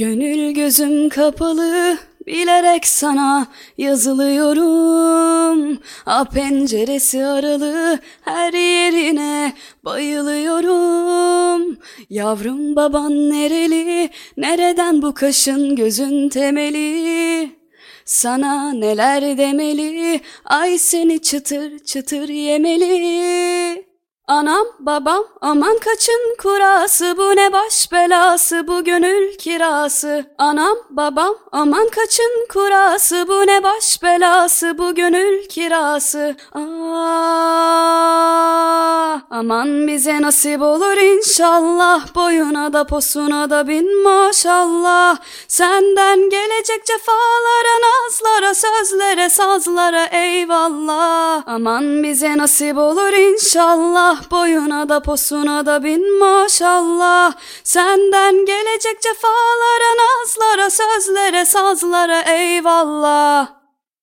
Gönül gözüm kapalı bilerek sana yazılıyorum. A penceresi aralı her yerine bayılıyorum. Yavrum baban nereli? Nereden bu kaşın gözün temeli? Sana neler demeli? Ay seni çıtır çıtır yemeli. Anam babam aman kaçın kurası. Bu ne baş belası bu gönül kirası. Anam babam aman kaçın kurası. Bu ne baş belası bu gönül kirası. Ah aman bize nasip olur inşallah. Boyuna da posuna da bin maşallah. Senden gelecek cefalara nazlara sözlere sazlara eyvallah. Aman bize nasip olur inşallah. Boyuna da posuna da bin maşallah. Senden gelecek cefalara nazlara sözlere sazlara eyvallah